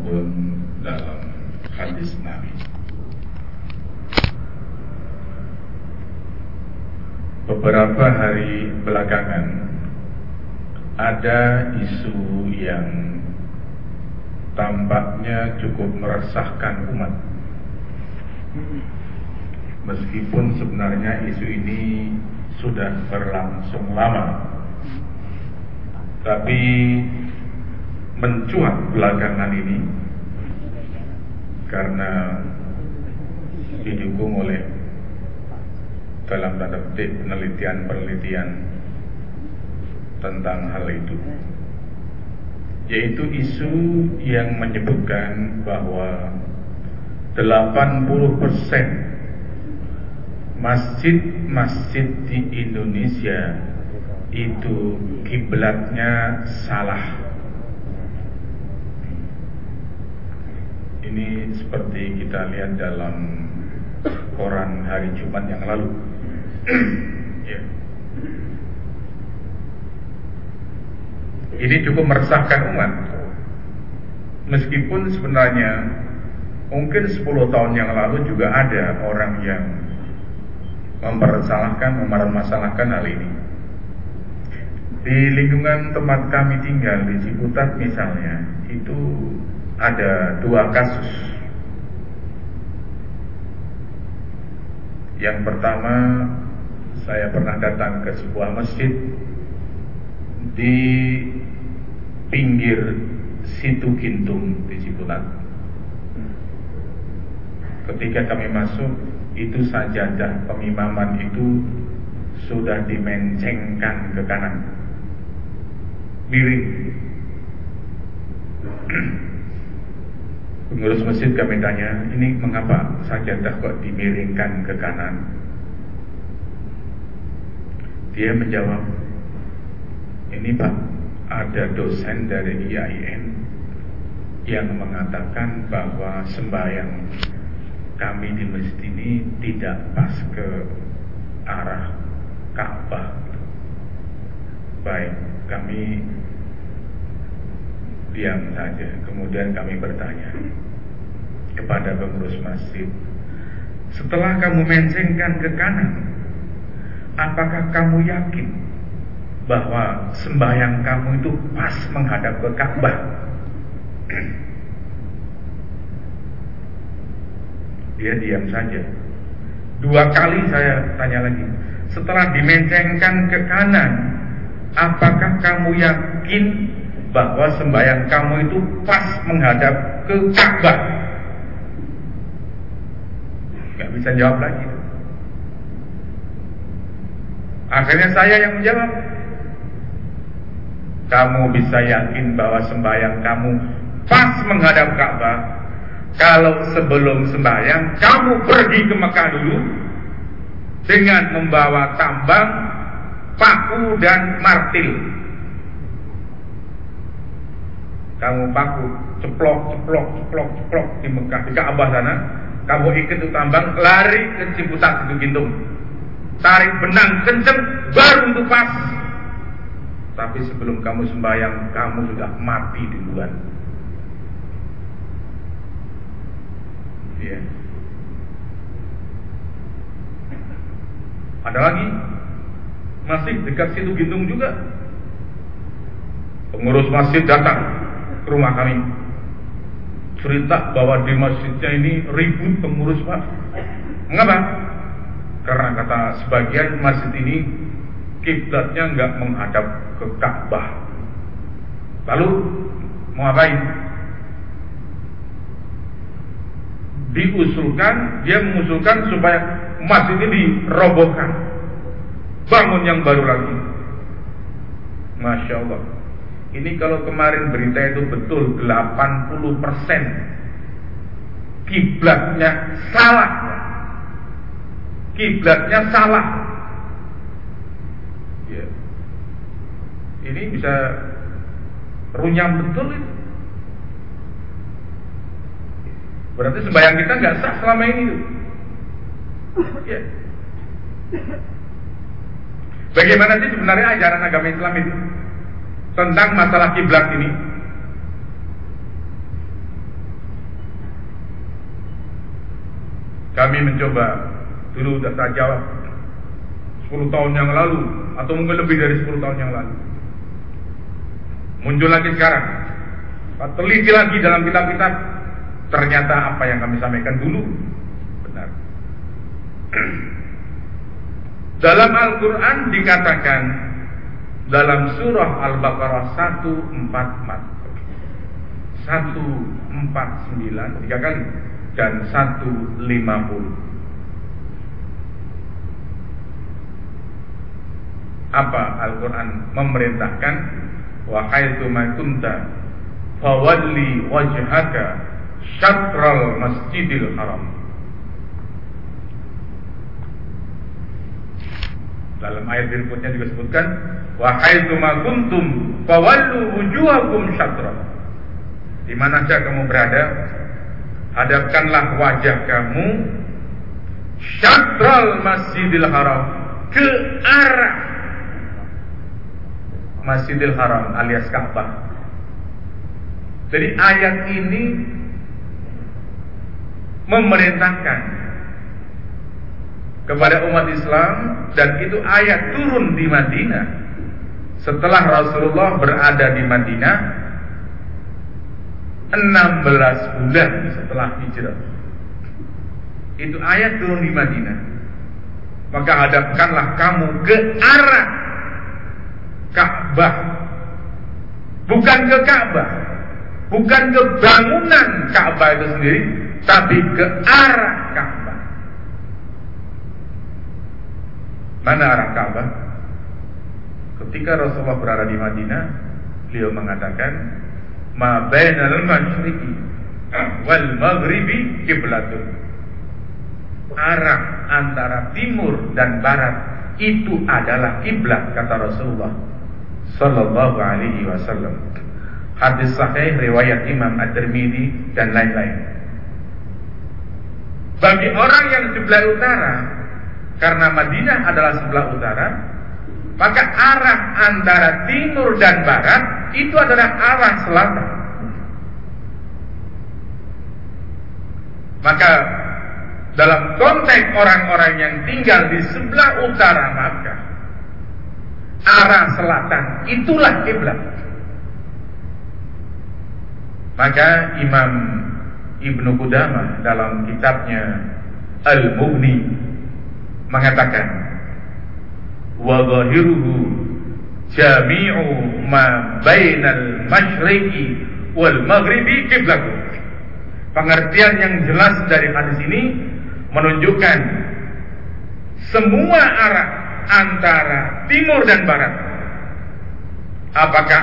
maupun dalam hadis Nabi. Beberapa hari belakangan ada isu yang tampaknya cukup meresahkan umat. Meskipun sebenarnya isu ini sudah berlangsung lama, tapi mencuat belakangan ini karena didukung oleh dalam tanda petik penelitian-penelitian tentang hal itu yaitu isu yang menyebutkan bahwa 80% masjid-masjid di Indonesia itu kiblatnya salah. Ini seperti kita lihat dalam koran hari Jumat yang lalu. ya. Ini cukup meresahkan umat. Meskipun sebenarnya mungkin 10 tahun yang lalu juga ada orang yang mempersalahkan, mempermasalahkan hal ini. Di lingkungan tempat kami tinggal di Ciputat misalnya, itu ada dua kasus. Yang pertama, saya pernah datang ke sebuah masjid di pinggir situ Gintung di Ciputat. Ketika kami masuk, itu sajadah pemimaman itu sudah dimencengkan ke kanan, miring. Pengurus masjid kami tanya, ini mengapa sajadah kok dimiringkan ke kanan? Dia menjawab, ini Pak, ada dosen dari IAIN yang mengatakan bahwa sembahyang kami di masjid ini tidak pas ke arah Ka'bah. Baik, kami diam saja. Kemudian kami bertanya kepada pengurus masjid, setelah kamu mencengkan ke kanan, apakah kamu yakin bahwa sembahyang kamu itu pas menghadap ke Ka'bah? Dia diam saja. Dua kali saya tanya lagi. Setelah dimencengkan ke kanan, apakah kamu yakin bahwa sembahyang kamu itu pas menghadap ke Ka'bah? Gak bisa jawab lagi. Akhirnya saya yang menjawab. Kamu bisa yakin bahwa sembahyang kamu pas menghadap Ka'bah kalau sebelum sembahyang kamu pergi ke Mekah dulu dengan membawa tambang, paku dan martil. Kamu paku ceplok, ceplok, ceplok, ceplok di Mekah di Ka'bah sana. Kamu itu tambang, lari ke Ciputat itu gintung. Tarik benang kenceng, baru untuk pas. Tapi sebelum kamu sembahyang, kamu sudah mati duluan. Ya. Ada lagi masih dekat situ Gintung juga. Pengurus masjid datang ke rumah kami. Cerita bahwa di masjidnya ini ribut pengurus pak. Mengapa? Karena kata sebagian masjid ini kiblatnya nggak menghadap ke Ka'bah. Lalu mau ngapain? Diusulkan, dia mengusulkan supaya masjid ini dirobohkan. Bangun yang baru lagi. Masya Allah. Ini kalau kemarin berita itu betul 80 persen kiblatnya salah. Kiblatnya salah. Ya. Ini bisa runyam betul itu. Berarti sembahyang kita nggak sah selama ini. Ya. Bagaimana sih sebenarnya ajaran agama Islam itu tentang masalah kiblat ini. Kami mencoba dulu sudah saya jawab. 10 tahun yang lalu atau mungkin lebih dari 10 tahun yang lalu. Muncul lagi sekarang. Teliti lagi dalam kitab-kitab. Ternyata apa yang kami sampaikan dulu benar. Dalam Al-Quran dikatakan dalam surah Al-Baqarah 144 149 tiga kali. Dan 150 apa Al-Quran memerintahkan? Wahai ma kunta fawalli wajhaka syatral masjidil haram dalam ayat berikutnya juga sebutkan wahai ma kuntum fawallu wujuhakum syatral di mana saja kamu berada hadapkanlah wajah kamu syatral masjidil haram ke arah Masjidil Haram alias Ka'bah. Jadi ayat ini memerintahkan kepada umat Islam dan itu ayat turun di Madinah setelah Rasulullah berada di Madinah 16 bulan setelah hijrah. Itu ayat turun di Madinah. Maka hadapkanlah kamu ke arah Ka'bah. Bukan ke Ka'bah. Bukan ke bangunan Ka'bah itu sendiri, tapi ke arah Ka'bah. Mana arah Ka'bah? Ketika Rasulullah berada di Madinah, beliau mengatakan, "Ma bainal masyriqi wal maghribi kiblatun." Arah antara timur dan barat itu adalah kiblat kata Rasulullah Sallallahu Alaihi Wasallam. Hadis sahih riwayat Imam At-Tirmidzi dan lain-lain. Bagi orang yang sebelah utara, karena Madinah adalah sebelah utara, maka arah antara timur dan barat itu adalah arah selatan. Maka dalam konteks orang-orang yang tinggal di sebelah utara Makkah, arah selatan itulah kiblat. Maka Imam Ibnu Qudamah dalam kitabnya Al-Mughni mengatakan wa zahiruhu jami'u ma bainal masyriqi wal maghribi kiblat. Pengertian yang jelas dari hadis ini menunjukkan semua arah antara timur dan barat. Apakah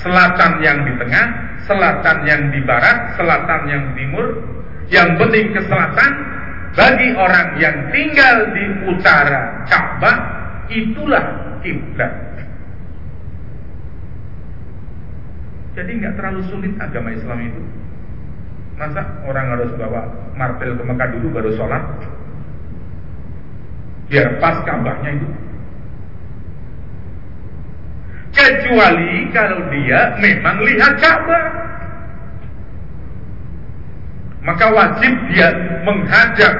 selatan yang di tengah, selatan yang di barat, selatan yang timur, yang penting ke selatan bagi orang yang tinggal di utara Ka'bah itulah kiblat. Jadi nggak terlalu sulit agama Islam itu. Masa orang harus bawa martel ke Mekah dulu baru sholat? Biar pas kabarnya itu. Kecuali kalau dia memang lihat Ka'bah. Maka wajib dia menghadap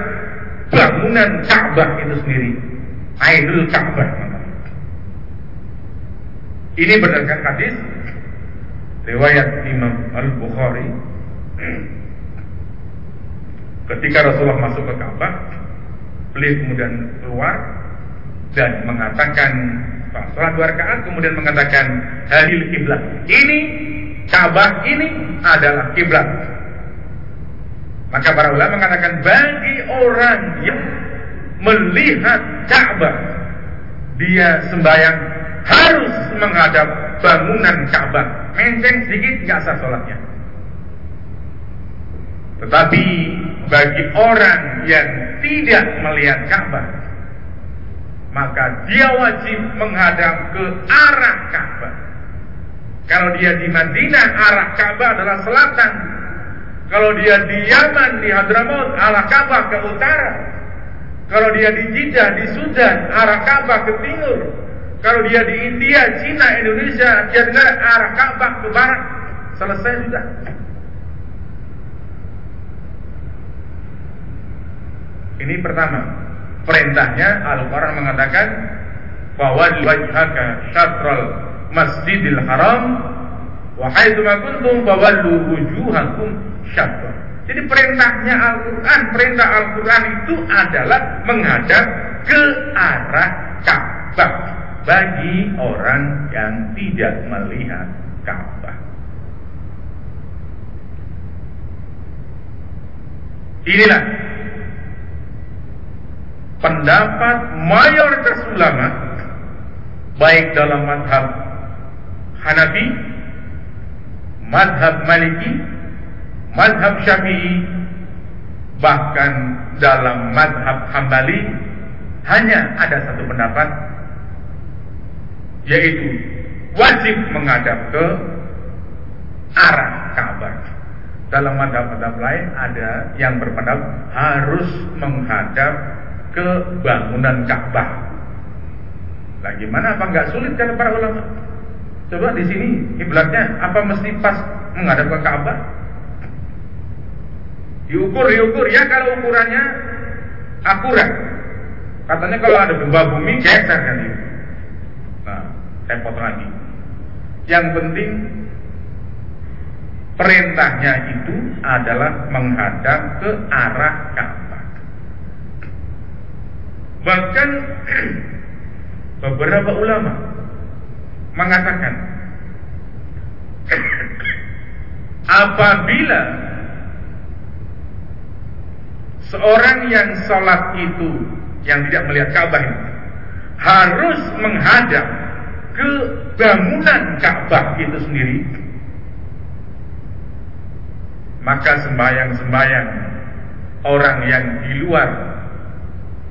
bangunan Ka'bah itu sendiri. Aidul Ka'bah. Ini berdasarkan hadis riwayat Imam Al-Bukhari ketika Rasulullah masuk ke Ka'bah beliau kemudian keluar dan mengatakan sholat dua rakaat kemudian mengatakan hadil kiblat ini Ka'bah ini adalah kiblat maka para ulama mengatakan bagi orang yang melihat Ka'bah dia sembahyang harus menghadap bangunan Ka'bah menceng sedikit nggak sah sholatnya tetapi bagi orang yang tidak melihat Ka'bah, maka dia wajib menghadap ke arah Ka'bah. Kalau dia di Madinah, arah Ka'bah adalah selatan. Kalau dia di Yaman, di Hadramaut, arah Ka'bah ke utara. Kalau dia di Jeddah, di Sudan, arah Ka'bah ke timur. Kalau dia di India, Cina, Indonesia, dia arah Ka'bah ke barat. Selesai sudah. Ini pertama. Perintahnya Al-Quran mengatakan fawalli wajhaka syatrul masjidil haram wa haitsu kuntum fawallu wujuhakum syatr. Jadi perintahnya Al-Quran, perintah Al-Quran itu adalah menghadap ke arah Ka'bah bagi orang yang tidak melihat Ka'bah. Inilah pendapat mayoritas ulama baik dalam madhab Hanafi, madhab Maliki, madhab Syafi'i, bahkan dalam madhab Hambali hanya ada satu pendapat yaitu wajib menghadap ke arah Ka'bah. Dalam madhab-madhab lain ada yang berpendapat harus menghadap ke bangunan Ka'bah. Nah gimana apa nggak sulit kan para ulama? Coba di sini kiblatnya apa mesti pas menghadap ke Ka'bah? Diukur, diukur ya kalau ukurannya akurat. Katanya kalau ada gempa bumi geser kan itu. Nah, repot lagi. Yang penting Perintahnya itu adalah menghadap ke arah Ka'bah. Bahkan beberapa ulama mengatakan apabila seorang yang sholat itu yang tidak melihat Ka'bah itu harus menghadap ke bangunan Ka'bah itu sendiri maka sembahyang-sembahyang orang yang di luar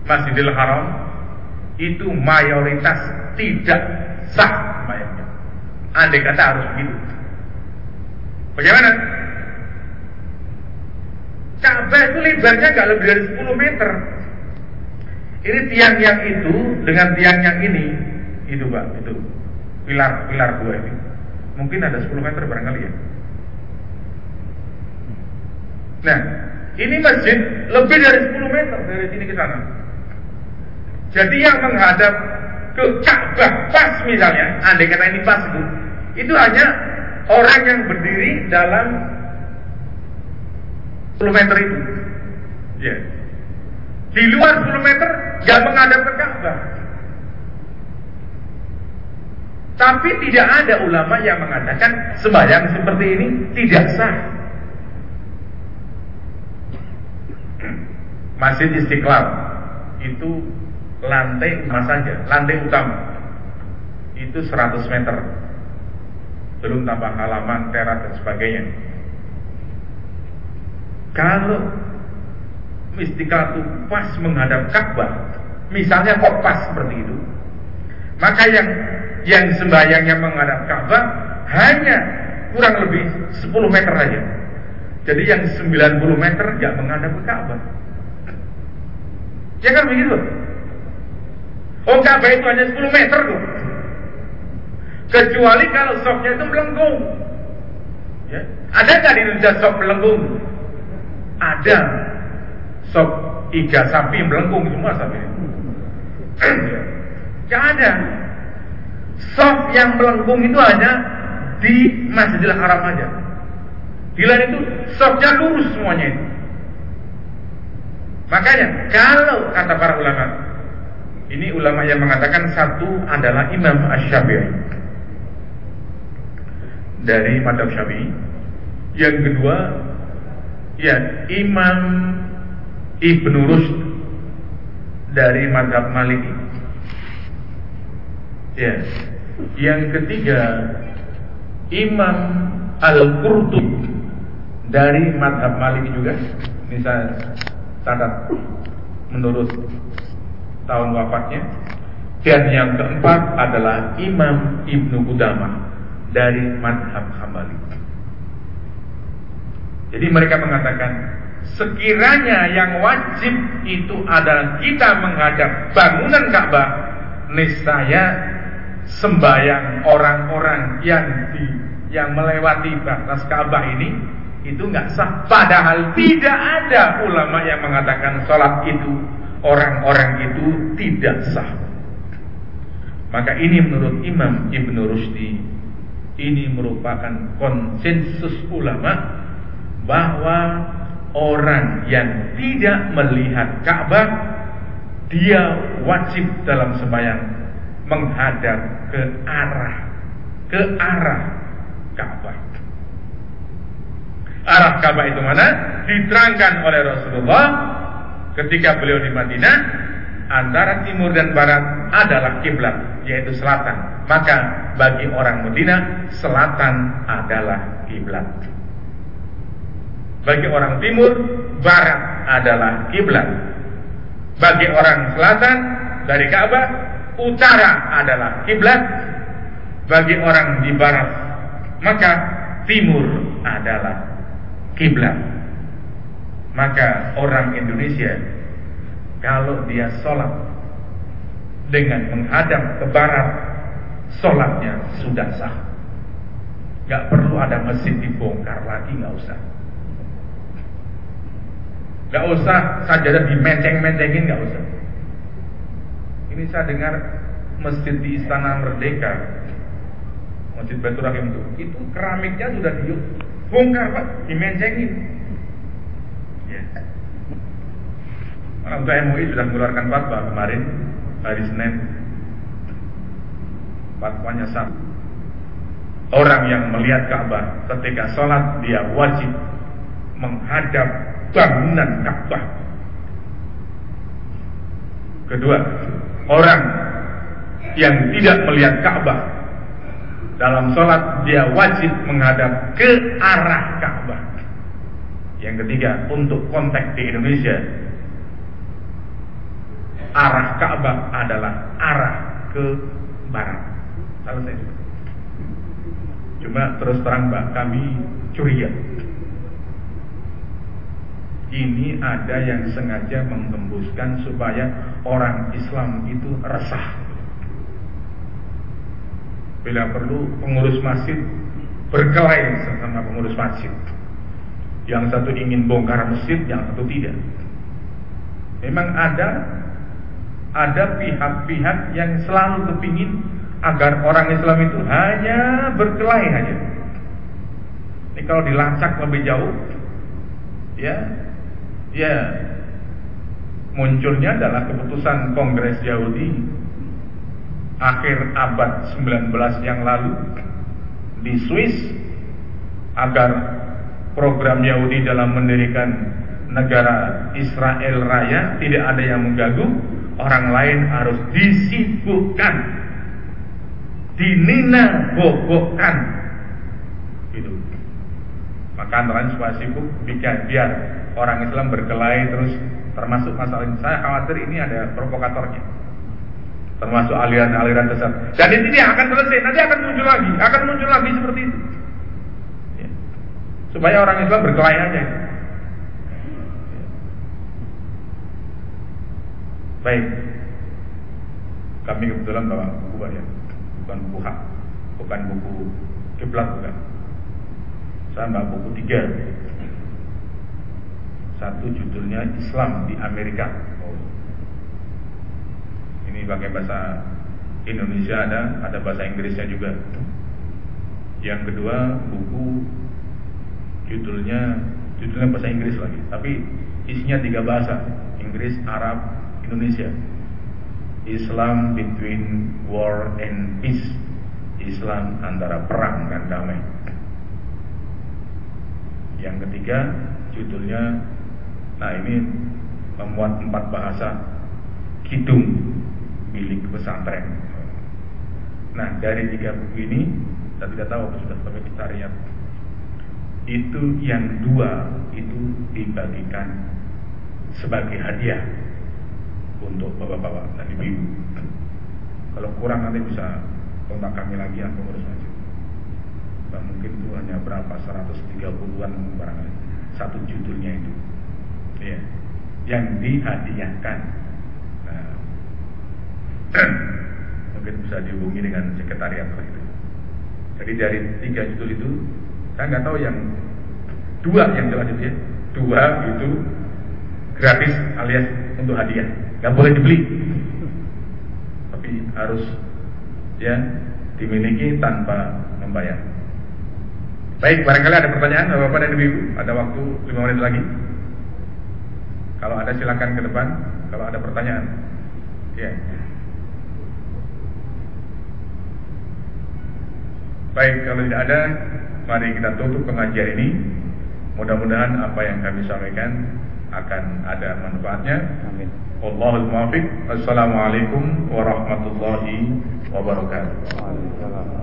Masjidil Haram itu mayoritas tidak sah. Andai kata harus begitu. Bagaimana? Ka'bah itu lebarnya nggak lebih dari 10 meter. Ini tiang yang itu dengan tiang yang ini, itu pak, itu pilar-pilar dua ini. Mungkin ada 10 meter barangkali ya. Nah, ini masjid lebih dari 10 meter dari sini ke sana. Jadi yang menghadap ke Ka'bah pas misalnya, andai kata ini pas itu, itu hanya orang yang berdiri dalam 10 meter itu. Ya. Di luar 10 meter nggak menghadap ke Ka'bah. Tapi tidak ada ulama yang mengatakan sembahyang seperti ini tidak sah. Masjid Istiqlal itu lantai emas saja, lantai utama itu 100 meter. Belum tambah halaman, teras dan sebagainya. Kalau Istiqlal itu pas menghadap Ka'bah, misalnya kok pas seperti itu, maka yang yang sembahyangnya menghadap Ka'bah hanya kurang lebih 10 meter saja. Jadi yang 90 meter tidak menghadap ke Ka'bah. Ya kan begitu? Oh Ka'bah itu hanya 10 meter kok. Kecuali kalau sopnya itu melengkung. Ya. Ada nggak di Indonesia sop melengkung? Ada. Sop iga sapi melengkung semua sapi. Gak ada. Sop yang melengkung itu hanya di Masjidil Haram aja. Di lain itu sopnya lurus semuanya itu. Makanya kalau kata para ulama, ini ulama yang mengatakan satu adalah Imam Ash-Syafi'i dari madhab Syafi'i. Yang kedua ya Imam Ibnu Rushd dari madhab Maliki. Ya. Yang ketiga Imam Al-Qurtubi dari madhab Maliki juga. Misal catat menurut tahun wafatnya. Dan yang keempat adalah Imam Ibnu Qudamah dari madhab Hambali. Jadi mereka mengatakan sekiranya yang wajib itu adalah kita menghadap bangunan Ka'bah, niscaya sembahyang orang-orang yang di yang melewati batas Ka'bah ini itu nggak sah. Padahal tidak ada ulama yang mengatakan sholat itu orang-orang itu tidak sah. Maka ini menurut Imam Ibn Rushdi ini merupakan konsensus ulama bahwa orang yang tidak melihat Ka'bah dia wajib dalam sembahyang menghadap ke arah ke arah Ka'bah. Arah Ka'bah itu mana? Diterangkan oleh Rasulullah ketika beliau di Madinah antara timur dan barat adalah kiblat yaitu selatan. Maka bagi orang Madinah selatan adalah kiblat. Bagi orang timur barat adalah kiblat. Bagi orang selatan dari Ka'bah utara adalah kiblat. Bagi orang di barat maka timur adalah kiblat. Maka orang Indonesia kalau dia sholat dengan menghadap ke barat, sholatnya sudah sah. Gak perlu ada mesin dibongkar lagi, gak usah. Gak usah saja dimenceng-mencengin, gak usah. Ini saya dengar masjid di Istana Merdeka, Masjid Baitur Rahim itu, itu keramiknya sudah dibongkar pak, dimencengin. Untuk MUI sudah mengeluarkan fatwa kemarin hari Senin. Fatwanya sah. Orang yang melihat Ka'bah ketika sholat dia wajib menghadap bangunan Ka'bah. Kedua, orang yang tidak melihat Ka'bah dalam sholat dia wajib menghadap ke arah Ka'bah. Yang ketiga, untuk konteks di Indonesia arah Ka'bah adalah arah ke barat. Selesai. Cuma terus terang Mbak, kami curiga. Ini ada yang sengaja menggembuskan supaya orang Islam itu resah. Bila perlu pengurus masjid berkelahi sama pengurus masjid. Yang satu ingin bongkar masjid, yang satu tidak. Memang ada ada pihak-pihak yang selalu kepingin agar orang Islam itu hanya berkelahi hanya. Ini kalau dilacak lebih jauh, ya, ya munculnya adalah keputusan Kongres Yahudi akhir abad 19 yang lalu di Swiss agar program Yahudi dalam mendirikan negara Israel Raya tidak ada yang mengganggu orang lain harus disibukkan, dinina bobokkan, gitu. Maka antara supaya sibuk biar, biar orang Islam berkelahi terus termasuk masalah ini. Saya khawatir ini ada provokatornya termasuk aliran-aliran sesat. Dan ini dia akan selesai, nanti akan muncul lagi, akan muncul lagi seperti itu. Ya. Supaya orang Islam berkelahi aja. Baik. Kami kebetulan bawa buku banyak, bukan buku hak, bukan buku kiblat bukan. Saya bawa buku tiga. Satu judulnya Islam di Amerika. Oh. Ini pakai bahasa Indonesia ada, ada bahasa Inggrisnya juga. Yang kedua buku judulnya judulnya bahasa Inggris lagi, tapi isinya tiga bahasa, Inggris, Arab, Indonesia. Islam between war and peace. Islam antara perang dan damai. Yang ketiga judulnya Nah ini memuat empat bahasa. Kidung milik pesantren. Nah dari tiga buku ini Saya tidak tahu sudah sampai kita lihat. Itu yang dua Itu dibagikan sebagai hadiah untuk bapak-bapak dan ibu-ibu. Kalau kurang nanti bisa kontak kami lagi yang pengurus aja. Nah, mungkin itu hanya berapa 130-an barangkali satu judulnya itu. Ya. Yang dihadiahkan. Nah, mungkin bisa dihubungi dengan sekretariat itu. Jadi dari tiga judul itu saya nggak tahu yang Dua yang jelas itu ya. Dua itu gratis alias untuk hadiah. Gak boleh dibeli. Tapi harus ya dimiliki tanpa membayar. Baik, barangkali ada pertanyaan Bapak dan Ibu, ada waktu 5 menit lagi. Kalau ada silakan ke depan, kalau ada pertanyaan. Ya. Baik, kalau tidak ada, mari kita tutup pengajian ini. Mudah-mudahan apa yang kami sampaikan akan ada manfaatnya. Amin. والله الموافق السلام عليكم ورحمة الله وبركاته.